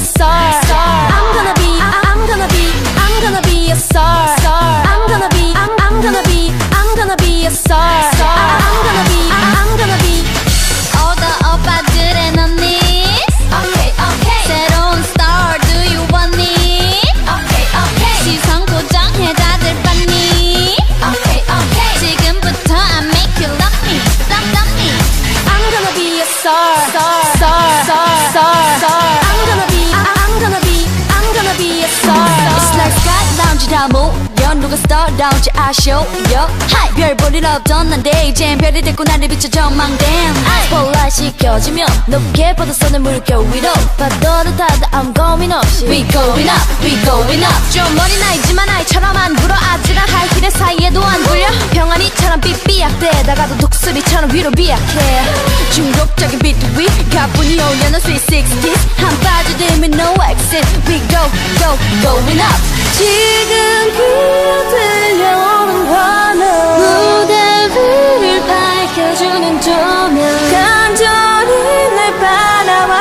a star. I'm gonna be, I'm gonna be, I'm gonna be a star. I'm gonna be, I'm, I'm gonna be, I'm gonna be a star. I'm gonna be, I'm gonna be. All the 오빠들의 언니 Okay, okay, 새로운 star do you want me okay, okay, 시선 고정해 다들 봤니 okay, okay. 지금부터 I make you love me love love me I'm gonna be a star, star, star, 모여 누가 star다운지 아쇼. 별 볼일 없던 난데 이젠 별이 됐고 나를 비춰 전망댐 스포트라이트이 켜지면 높게 뻗어서는 물결 위로. 파도를 타다 I'm going up. We going up, we going up. 좀 머리 나이지만 아이처럼 안 굴어 아찔한 하이힐의 사이에도 안 굴려. 병아리처럼 삐삐약대다가도 독수리처럼 위로 비약해. 중독적인 비트 위 가뿐히 올려놓은 sweet 60s 한 빠져들면 no exit We go, go, going up. 지금 귀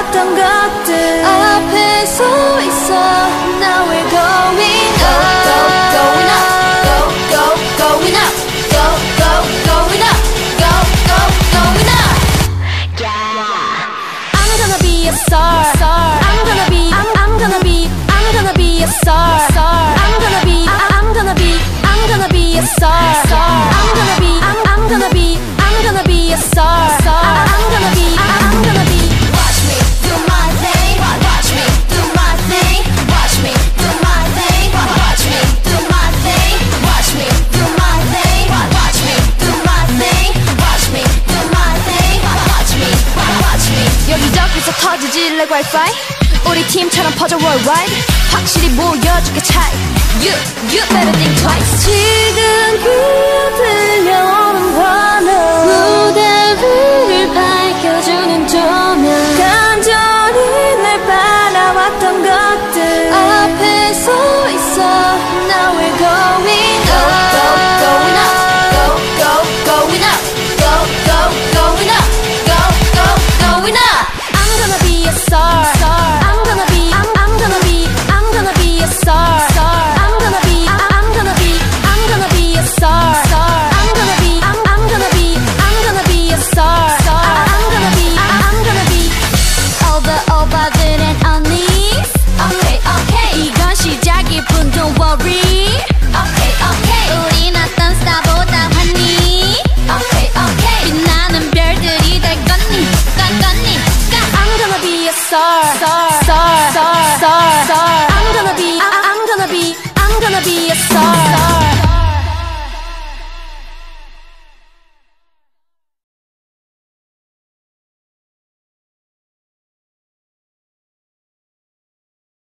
바라왔던 것들 앞에 서 있어 Now we're going up go, going up go, go, going up go, go, going up go, go, going up I'm gonna be a star. I'm gonna be. I'm, I'm gonna be. I'm gonna be a star. I'm gonna be. I'm gonna be. I'm gonna be a star. I'm gonna be. I'm, I'm gonna be. I'm gonna be a star. 유지일렉 와이파이 우리 팀처럼 퍼져 worldwide 확실히 모여줄게 차이 You, you better think twice star, star, star, star, star, star. I'm gonna be, I, I'm gonna be, I'm gonna be a star.